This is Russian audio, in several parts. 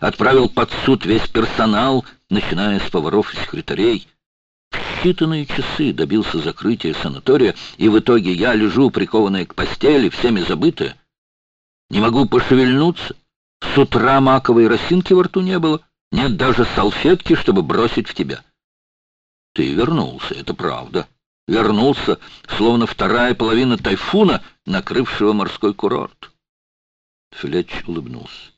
Отправил под суд весь персонал, начиная с поваров и секретарей. Считанные часы добился закрытия санатория, и в итоге я лежу, прикованная к постели, всеми забытая. Не могу пошевельнуться. С утра маковой росинки во рту не было. Нет даже салфетки, чтобы бросить в тебя. Ты вернулся, это правда. Вернулся, словно вторая половина тайфуна, накрывшего морской курорт. Флетч улыбнулся.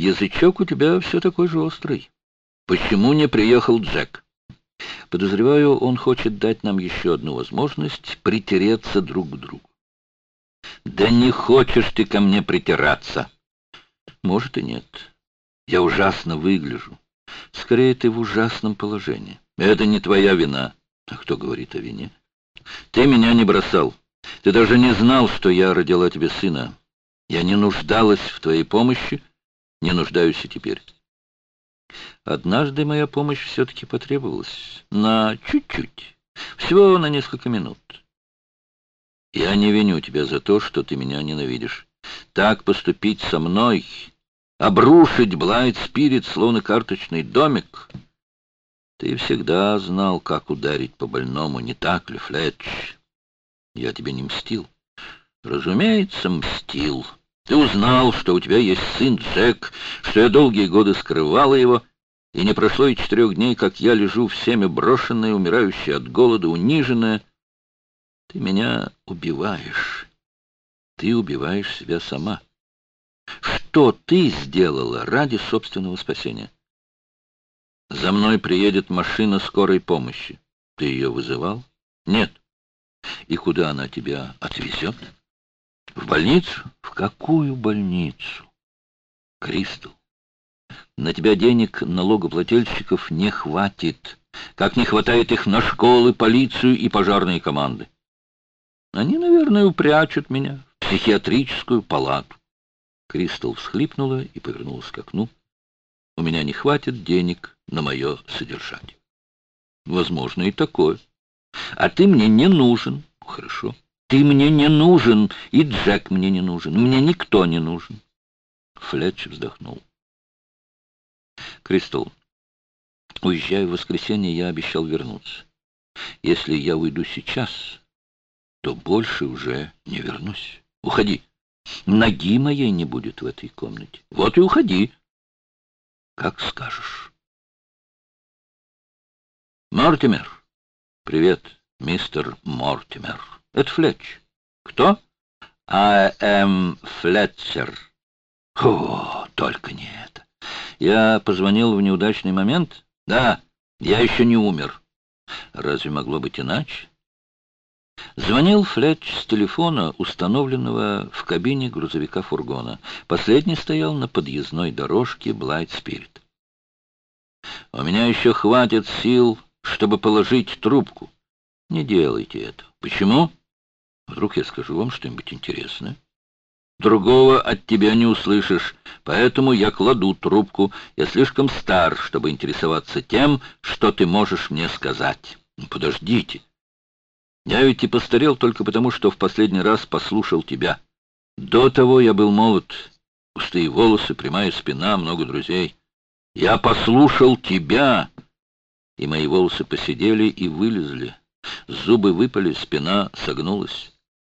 Язычок у тебя все такой же острый. Почему не приехал Джек? Подозреваю, он хочет дать нам еще одну возможность притереться друг к другу. Да не хочешь ты ко мне притираться. Может и нет. Я ужасно выгляжу. Скорее, ты в ужасном положении. Это не твоя вина. А кто говорит о вине? Ты меня не бросал. Ты даже не знал, что я родила тебе сына. Я не нуждалась в твоей помощи, не нуждаюсь и теперь. Однажды моя помощь все-таки потребовалась. На чуть-чуть. Всего на несколько минут. Я не виню тебя за то, что ты меня ненавидишь. Так поступить со мной обрушить Блайт Спирит, словно карточный домик. Ты всегда знал, как ударить по больному, не так ли, Флетч? Я тебе не мстил. Разумеется, мстил. Ты узнал, что у тебя есть сын Джек, что я долгие годы скрывала его, и не прошло и четырех дней, как я лежу всеми брошенная, умирающая от голода, униженная. Ты меня убиваешь. Ты убиваешь себя сама. Что ты сделала ради собственного спасения? За мной приедет машина скорой помощи. Ты ее вызывал? Нет. И куда она тебя отвезет? В больницу? В какую больницу? Кристал, на тебя денег налогоплательщиков не хватит, как не хватает их на школы, полицию и пожарные команды. Они, наверное, упрячут меня в психиатрическую палату. Кристал всхлипнула и повернулась к окну. «У меня не хватит денег на мое содержание». «Возможно, и такое. А ты мне не нужен». «Хорошо. Ты мне не нужен, и Джек мне не нужен. Мне никто не нужен». Флетч вздохнул. «Кристал, уезжая в воскресенье, я обещал вернуться. Если я уйду сейчас, то больше уже не вернусь. Уходи». Ноги моей не будет в этой комнате. Вот и уходи. Как скажешь. Мортимер. Привет, мистер Мортимер. Флетч. Кто? Am Флетчер. О, только не это. Я позвонил в неудачный момент? Да, я еще не умер. Разве могло быть иначе? Звонил Флетч с телефона, установленного в кабине грузовика-фургона. Последний стоял на подъездной дорожке Блайт-Спирит. «У меня еще хватит сил, чтобы положить трубку. Не делайте это. Почему? Вдруг я скажу вам что-нибудь интересное. Другого от тебя не услышишь, поэтому я кладу трубку. Я слишком стар, чтобы интересоваться тем, что ты можешь мне сказать. Подождите». Я ведь и постарел только потому, что в последний раз послушал тебя. До того я был молод. Пустые волосы, прямая спина, много друзей. Я послушал тебя, и мои волосы посидели и вылезли. Зубы выпали, спина согнулась.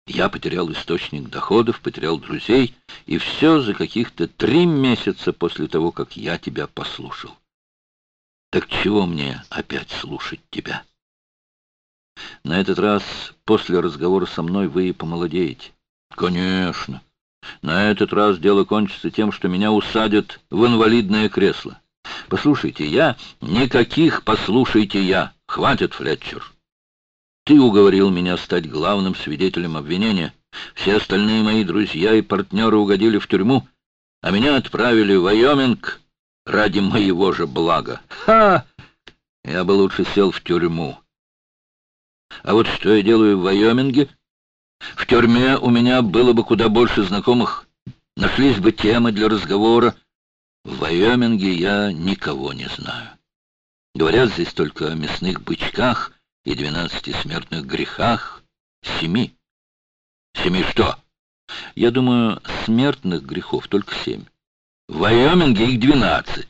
Я потерял источник доходов, потерял друзей, и все за каких-то три месяца после того, как я тебя послушал. Так чего мне опять слушать тебя?» На этот раз, после разговора со мной, вы помолодеете. Конечно. На этот раз дело кончится тем, что меня усадят в инвалидное кресло. Послушайте, я... Никаких «послушайте я». Хватит, Флетчер. Ты уговорил меня стать главным свидетелем обвинения. Все остальные мои друзья и партнеры угодили в тюрьму, а меня отправили в Вайоминг ради моего же блага. Ха! Я бы лучше сел в тюрьму. А вот что я делаю в Вайоминге? В тюрьме у меня было бы куда больше знакомых. Нашлись бы темы для разговора. В Вайоминге я никого не знаю. Говорят здесь только о мясных бычках и двенадцати смертных грехах. Семи. Семи что? Я думаю, смертных грехов только семь. В Вайоминге их двенадцать.